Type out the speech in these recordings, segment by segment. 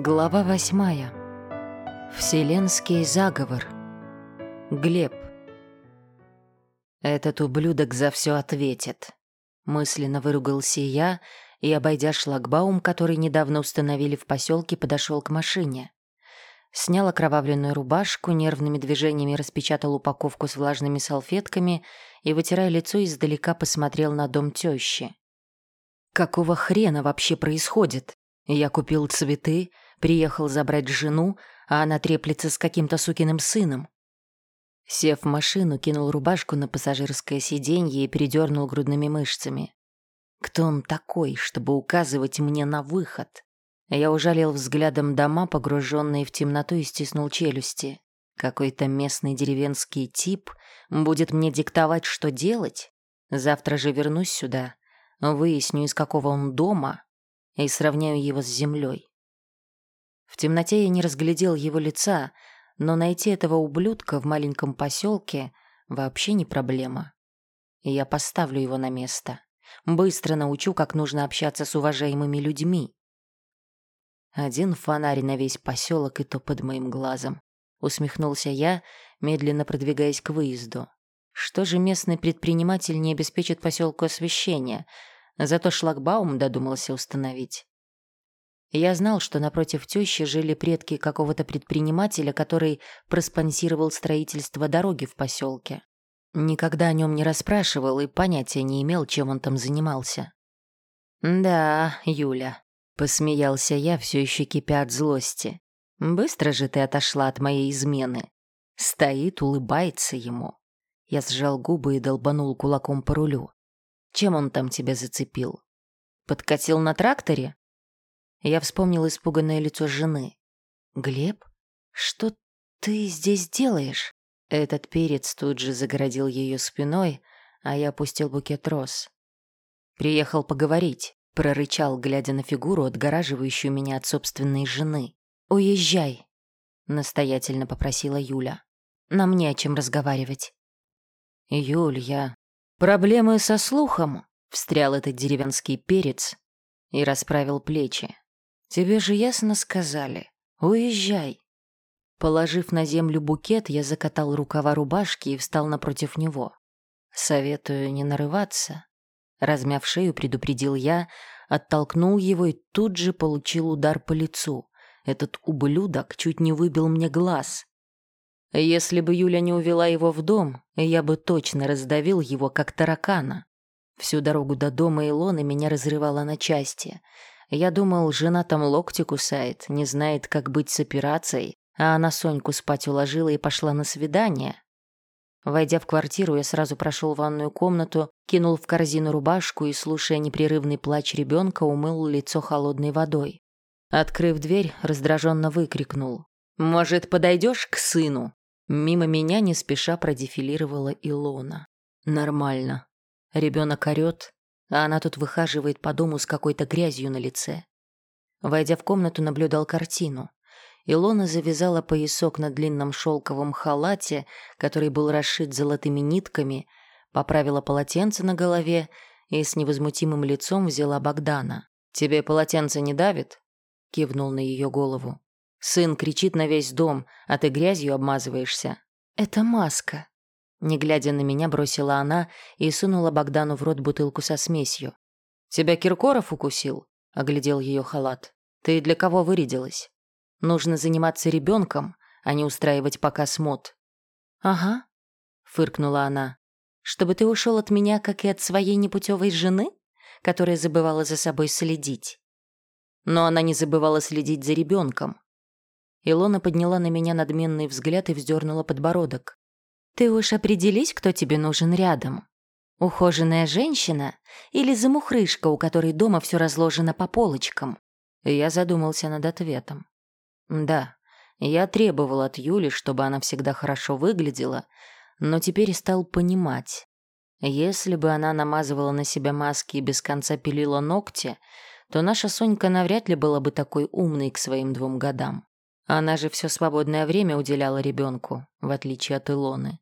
Глава восьмая. Вселенский заговор. Глеб. Этот ублюдок за все ответит. Мысленно выругался я и, обойдя шлагбаум, который недавно установили в поселке, подошел к машине. Снял окровавленную рубашку, нервными движениями распечатал упаковку с влажными салфетками и, вытирая лицо, издалека посмотрел на дом тещи. Какого хрена вообще происходит? Я купил цветы, приехал забрать жену, а она треплется с каким-то сукиным сыном. Сев в машину, кинул рубашку на пассажирское сиденье и передернул грудными мышцами. Кто он такой, чтобы указывать мне на выход? Я ужалил взглядом дома, погруженные в темноту, и стиснул челюсти. Какой-то местный деревенский тип будет мне диктовать, что делать? Завтра же вернусь сюда, выясню, из какого он дома, и сравняю его с землей. В темноте я не разглядел его лица, но найти этого ублюдка в маленьком поселке вообще не проблема. И я поставлю его на место. Быстро научу, как нужно общаться с уважаемыми людьми. Один фонарь на весь поселок, и то под моим глазом. Усмехнулся я, медленно продвигаясь к выезду. Что же местный предприниматель не обеспечит поселку освещения? Зато шлагбаум додумался установить. Я знал, что напротив тещи жили предки какого-то предпринимателя, который проспонсировал строительство дороги в поселке. Никогда о нем не расспрашивал и понятия не имел, чем он там занимался. «Да, Юля», — посмеялся я, все еще кипя от злости. «Быстро же ты отошла от моей измены». Стоит, улыбается ему. Я сжал губы и долбанул кулаком по рулю. Чем он там тебя зацепил? Подкатил на тракторе? Я вспомнил испуганное лицо жены. Глеб, что ты здесь делаешь? Этот перец тут же загородил ее спиной, а я опустил букет роз. Приехал поговорить, прорычал, глядя на фигуру, отгораживающую меня от собственной жены. «Уезжай», — настоятельно попросила Юля. «Нам не о чем разговаривать». «Юль, я «Проблемы со слухом», — встрял этот деревенский перец и расправил плечи. «Тебе же ясно сказали. Уезжай». Положив на землю букет, я закатал рукава рубашки и встал напротив него. «Советую не нарываться». Размяв шею, предупредил я, оттолкнул его и тут же получил удар по лицу. Этот ублюдок чуть не выбил мне глаз. Если бы Юля не увела его в дом, я бы точно раздавил его, как таракана. Всю дорогу до дома Илоны меня разрывало на части. Я думал, жена там локти кусает, не знает, как быть с операцией, а она Соньку спать уложила и пошла на свидание. Войдя в квартиру, я сразу прошел ванную комнату, кинул в корзину рубашку и, слушая непрерывный плач ребенка, умыл лицо холодной водой. Открыв дверь, раздраженно выкрикнул. «Может, подойдешь к сыну?» Мимо меня не спеша продефилировала Илона. Нормально. Ребенок орёт, а она тут выхаживает по дому с какой-то грязью на лице. Войдя в комнату, наблюдал картину. Илона завязала поясок на длинном шелковом халате, который был расшит золотыми нитками, поправила полотенце на голове и с невозмутимым лицом взяла Богдана. «Тебе полотенце не давит?» — кивнул на ее голову. Сын кричит на весь дом, а ты грязью обмазываешься. Это маска. Не глядя на меня, бросила она и сунула Богдану в рот бутылку со смесью. «Тебя Киркоров укусил?» — оглядел ее халат. «Ты для кого вырядилась? Нужно заниматься ребенком, а не устраивать показ мод». «Ага», — фыркнула она. «Чтобы ты ушел от меня, как и от своей непутевой жены, которая забывала за собой следить?» Но она не забывала следить за ребенком. Илона подняла на меня надменный взгляд и вздернула подбородок. «Ты уж определись, кто тебе нужен рядом. Ухоженная женщина или замухрышка, у которой дома все разложено по полочкам?» Я задумался над ответом. «Да, я требовал от Юли, чтобы она всегда хорошо выглядела, но теперь стал понимать. Если бы она намазывала на себя маски и без конца пилила ногти, то наша Сонька навряд ли была бы такой умной к своим двум годам. Она же все свободное время уделяла ребенку, в отличие от Илоны.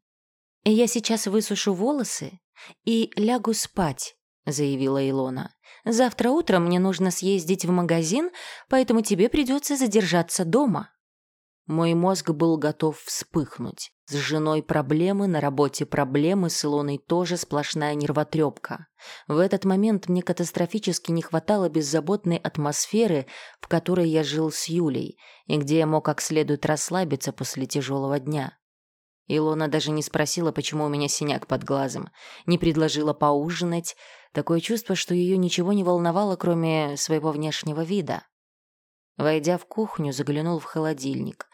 «Я сейчас высушу волосы и лягу спать», заявила Илона. «Завтра утром мне нужно съездить в магазин, поэтому тебе придется задержаться дома». Мой мозг был готов вспыхнуть. С женой проблемы, на работе проблемы, с Илоной тоже сплошная нервотрепка. В этот момент мне катастрофически не хватало беззаботной атмосферы, в которой я жил с Юлей, и где я мог как следует расслабиться после тяжелого дня. Илона даже не спросила, почему у меня синяк под глазом, не предложила поужинать. Такое чувство, что ее ничего не волновало, кроме своего внешнего вида. Войдя в кухню, заглянул в холодильник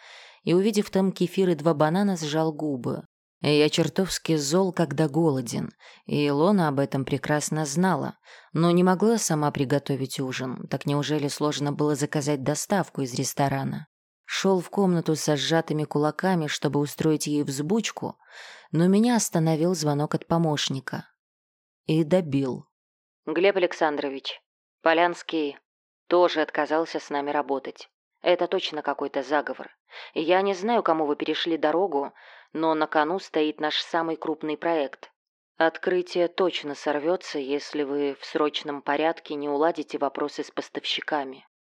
и, увидев там кефир и два банана, сжал губы. Я чертовски зол, когда голоден, и Илона об этом прекрасно знала, но не могла сама приготовить ужин, так неужели сложно было заказать доставку из ресторана? Шел в комнату со сжатыми кулаками, чтобы устроить ей взбучку, но меня остановил звонок от помощника. И добил. «Глеб Александрович, Полянский тоже отказался с нами работать. Это точно какой-то заговор. Я не знаю, кому вы перешли дорогу, но на кону стоит наш самый крупный проект. Открытие точно сорвется, если вы в срочном порядке не уладите вопросы с поставщиками.